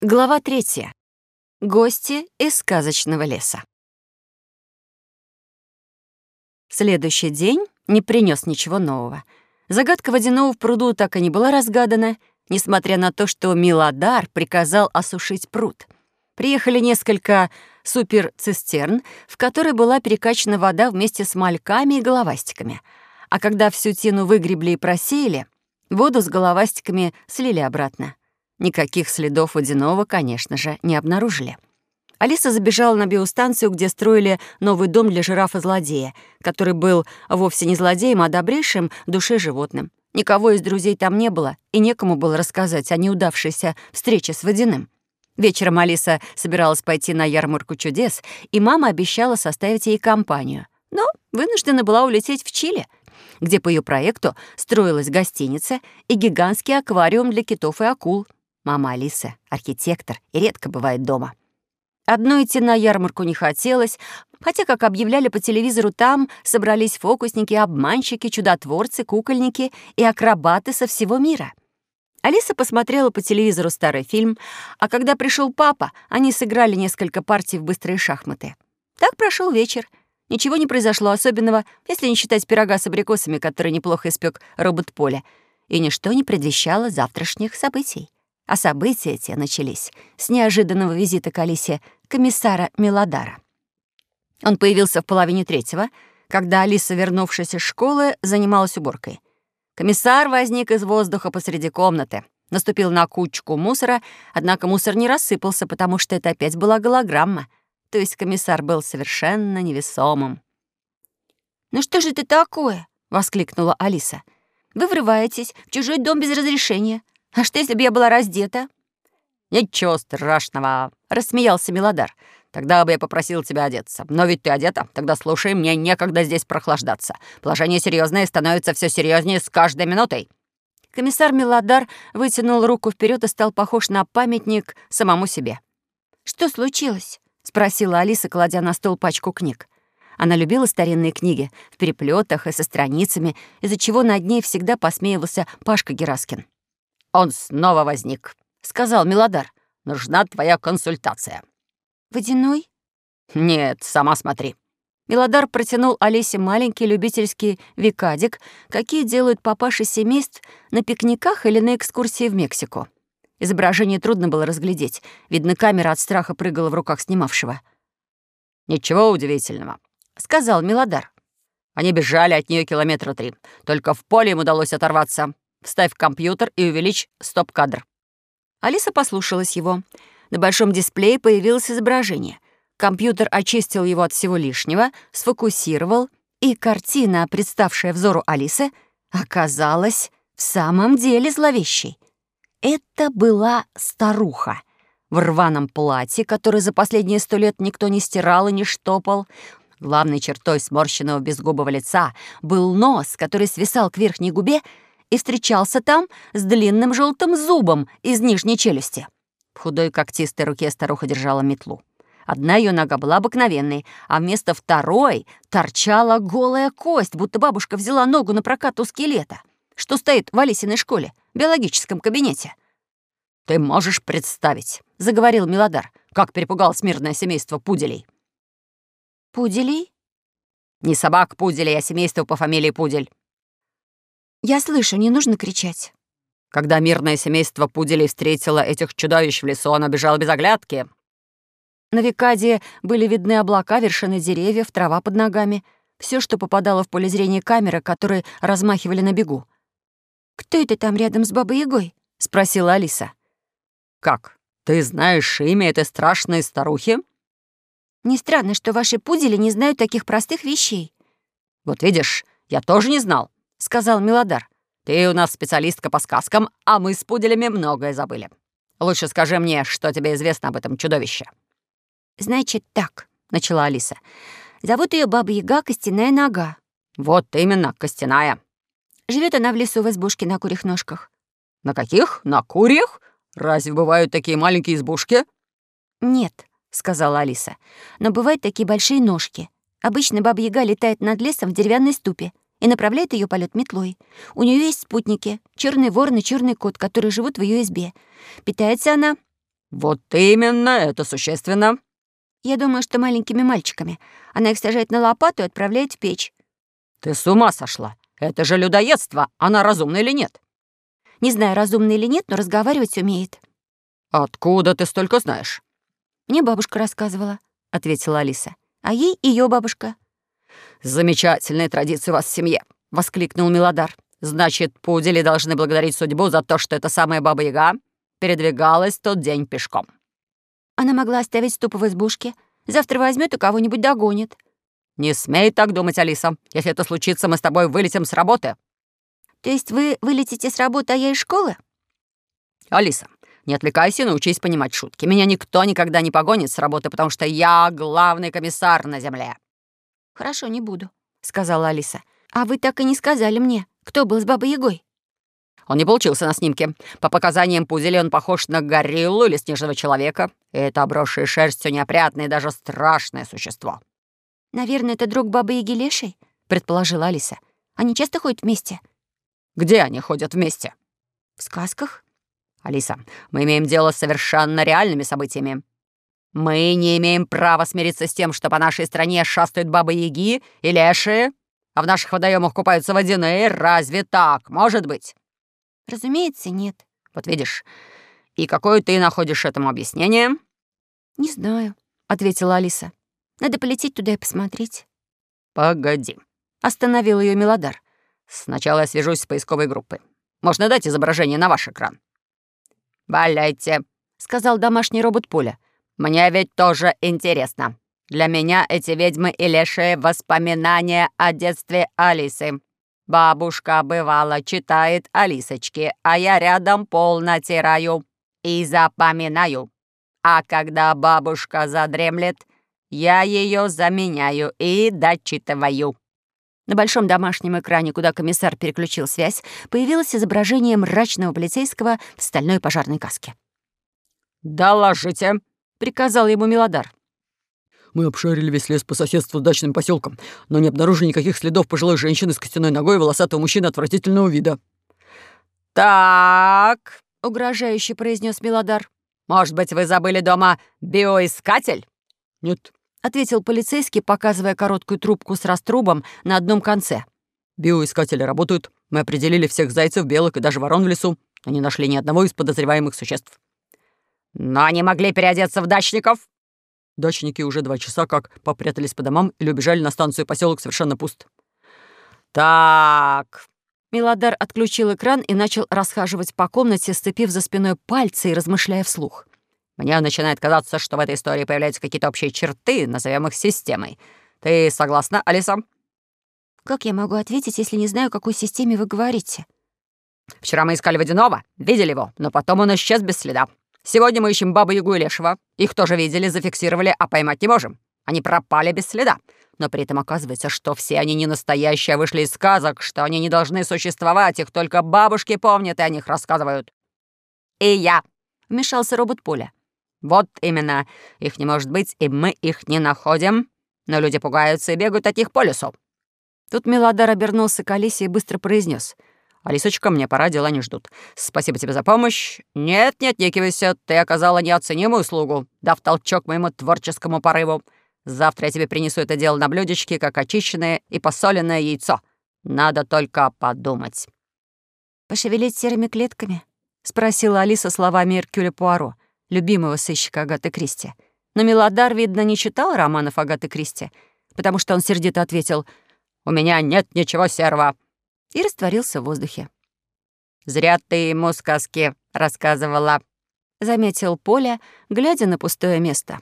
Глава третья. Гости из сказочного леса. Следующий день не принес ничего нового. Загадка водяного в пруду так и не была разгадана, несмотря на то, что Милодар приказал осушить пруд. Приехали несколько суперцистерн, в которой была перекачана вода вместе с мальками и головастиками. А когда всю тину выгребли и просеяли, воду с головастиками слили обратно. Никаких следов водяного, конечно же, не обнаружили. Алиса забежала на биостанцию, где строили новый дом для жирафа-злодея, который был вовсе не злодеем, а добрейшим душе животным. Никого из друзей там не было, и некому было рассказать о неудавшейся встрече с водяным. Вечером Алиса собиралась пойти на ярмарку чудес, и мама обещала составить ей компанию. Но вынуждена была улететь в Чили, где по ее проекту строилась гостиница и гигантский аквариум для китов и акул — Мама Алиса — архитектор и редко бывает дома. Одной идти на ярмарку не хотелось, хотя, как объявляли по телевизору, там собрались фокусники, обманщики, чудотворцы, кукольники и акробаты со всего мира. Алиса посмотрела по телевизору старый фильм, а когда пришел папа, они сыграли несколько партий в быстрые шахматы. Так прошел вечер. Ничего не произошло особенного, если не считать пирога с абрикосами, который неплохо испек робот Поля, и ничто не предвещало завтрашних событий. А события те начались с неожиданного визита к Алисе комиссара Мелодара. Он появился в половине третьего, когда Алиса, вернувшись из школы, занималась уборкой. Комиссар возник из воздуха посреди комнаты, наступил на кучку мусора, однако мусор не рассыпался, потому что это опять была голограмма, то есть комиссар был совершенно невесомым. «Ну что же это такое?» — воскликнула Алиса. «Вы врываетесь в чужой дом без разрешения, а что, если бы я была раздета?» «Ничего страшного», — рассмеялся Милодар. «Тогда бы я попросил тебя одеться. Но ведь ты одета. Тогда слушай, мне некогда здесь прохлаждаться. Положение серьезное становится все серьезнее с каждой минутой». Комиссар Милодар вытянул руку вперед и стал похож на памятник самому себе. «Что случилось?» — спросила Алиса, кладя на стол пачку книг. Она любила старинные книги в переплетах и со страницами, из-за чего над ней всегда посмеивался Пашка Гераскин. «Он снова возник», — сказал Милодар. «Нужна твоя консультация». «Водяной?» «Нет, сама смотри». Милодар протянул Олесе маленький любительский викадик, какие делают папаши семейств на пикниках или на экскурсии в Мексику. Изображение трудно было разглядеть. Видно, камера от страха прыгала в руках снимавшего. «Ничего удивительного», — сказал Милодар. Они бежали от нее километра три. Только в поле им удалось оторваться. Вставь компьютер и увеличь стоп-кадр». Алиса послушалась его. На большом дисплее появилось изображение. Компьютер очистил его от всего лишнего, сфокусировал, и картина, представшая взору Алисы, оказалась в самом деле зловещей. Это была старуха в рваном платье, которое за последние сто лет никто не стирал и не штопал. Главной чертой сморщенного безгубого лица был нос, который свисал к верхней губе, и встречался там с длинным желтым зубом из нижней челюсти. В худой когтистой руке старуха держала метлу. Одна ее нога была обыкновенной, а вместо второй торчала голая кость, будто бабушка взяла ногу на прокат у скелета, что стоит в Алисиной школе, биологическом кабинете. «Ты можешь представить», — заговорил Милодар, как перепугалось мирное семейство пуделей. «Пуделей?» «Не собак пуделей, а семейство по фамилии Пудель. «Я слышу, не нужно кричать». Когда мирное семейство пуделей встретило этих чудовищ в лесу, оно бежало без оглядки. На Викаде были видны облака, вершины деревьев, трава под ногами. Все, что попадало в поле зрения камеры, которые размахивали на бегу. «Кто это там рядом с Бабой Ягой?» — спросила Алиса. «Как? Ты знаешь имя этой страшной старухи?» «Не странно, что ваши пудели не знают таких простых вещей». «Вот видишь, я тоже не знал. — сказал Милодар. «Ты у нас специалистка по сказкам, а мы с пуделями многое забыли. Лучше скажи мне, что тебе известно об этом чудовище». «Значит так», — начала Алиса. «Зовут ее Баба Яга Костяная Нога». «Вот именно, Костяная». Живет она в лесу в избушке на курьих ножках. «На каких? На курьих? Разве бывают такие маленькие избушки?» «Нет», — сказала Алиса. «Но бывают такие большие ножки. Обычно Баба Яга летает над лесом в деревянной ступе и направляет ее полет метлой. У нее есть спутники, черный ворон и черный кот, которые живут в ее избе. Питается она «Вот именно, это существенно». «Я думаю, что маленькими мальчиками. Она их сажает на лопату и отправляет в печь». «Ты с ума сошла! Это же людоедство! Она разумна или нет?» «Не знаю, разумна или нет, но разговаривать умеет». «Откуда ты столько знаешь?» «Мне бабушка рассказывала», — ответила Алиса. «А ей ее бабушка». «Замечательные традиции у вас в семье», — воскликнул Милодар. «Значит, пудели должны благодарить судьбу за то, что эта самая Баба-Яга передвигалась тот день пешком». Она могла оставить ступу в избушке. Завтра возьмет и кого-нибудь догонит. «Не смей так думать, Алиса. Если это случится, мы с тобой вылетим с работы». «То есть вы вылетите с работы, а я из школы?» «Алиса, не отвлекайся и научись понимать шутки. Меня никто никогда не погонит с работы, потому что я главный комиссар на земле». «Хорошо, не буду», — сказала Алиса. «А вы так и не сказали мне, кто был с Бабой Ягой?» Он не получился на снимке. По показаниям Пузели он похож на гориллу или снежного человека. И это обросшее шерстью неопрятное и даже страшное существо. «Наверное, это друг Бабы Яги Лешей», — предположила Алиса. «Они часто ходят вместе?» «Где они ходят вместе?» «В сказках». «Алиса, мы имеем дело с совершенно реальными событиями. Мы не имеем права смириться с тем, что по нашей стране шастают бабы-яги и лешие, а в наших водоемах купаются водяные. Разве так может быть?» «Разумеется, нет». «Вот видишь. И какое ты находишь этому объяснение?» «Не знаю», — ответила Алиса. «Надо полететь туда и посмотреть». «Погоди», — остановил ее Мелодар. «Сначала я свяжусь с поисковой группой. Можно дать изображение на ваш экран?» «Валяйте», — сказал домашний робот Поля. Мне ведь тоже интересно. Для меня эти ведьмы и лешие — воспоминания о детстве Алисы. Бабушка, бывало, читает Алисочки, а я рядом пол натираю и запоминаю. А когда бабушка задремлет, я ее заменяю и дочитываю». На большом домашнем экране, куда комиссар переключил связь, появилось изображение мрачного полицейского в стальной пожарной каске. «Доложите», — приказал ему Милодар. Мы обшарили весь лес по соседству с дачным поселком, но не обнаружили никаких следов пожилой женщины с костяной ногой и волосатого мужчины отвратительного вида. «Так», — угрожающе произнес Милодар. «Может быть, вы забыли дома биоискатель?» «Нет», — ответил полицейский, показывая короткую трубку с раструбом на одном конце. «Биоискатели работают. Мы определили всех зайцев, белок и даже ворон в лесу, но не нашли ни одного из подозреваемых существ». Но они могли переодеться в дачников. Дачники уже два часа как попрятались по домам или убежали на станцию поселок совершенно пуст. Так. Милодар отключил экран и начал расхаживать по комнате, сцепив за спиной пальцы и размышляя вслух. Мне начинает казаться, что в этой истории появляются какие-то общие черты, назовем их системой. Ты согласна, Алиса? Как я могу ответить, если не знаю, о какой системе вы говорите? Вчера мы искали Водянова, видели его, но потом он исчез без следа. Сегодня мы ищем Бабу Ягу и Лешего. Их тоже видели, зафиксировали, а поймать не можем. Они пропали без следа. Но при этом оказывается, что все они не настоящие, а вышли из сказок, что они не должны существовать, их только бабушки помнят и о них рассказывают. «И я», — вмешался робот Поля. «Вот именно. Их не может быть, и мы их не находим. Но люди пугаются и бегают от них по лесу». Тут Мелодар обернулся к Алисе и быстро произнес: «Алисочка, мне пора, дела не ждут. Спасибо тебе за помощь. Нет, не отнекивайся, ты оказала неоценимую услугу, дав толчок моему творческому порыву. Завтра я тебе принесу это дело на блюдечке, как очищенное и посоленное яйцо. Надо только подумать». «Пошевелить серыми клетками?» — спросила Алиса словами Эркюля Пуаро, любимого сыщика Агаты Кристи. Но Мелодар, видно, не читал романов Агаты Кристи, потому что он сердито ответил «У меня нет ничего серого» и растворился в воздухе. «Зря ты ему сказки рассказывала», — заметил Поля, глядя на пустое место.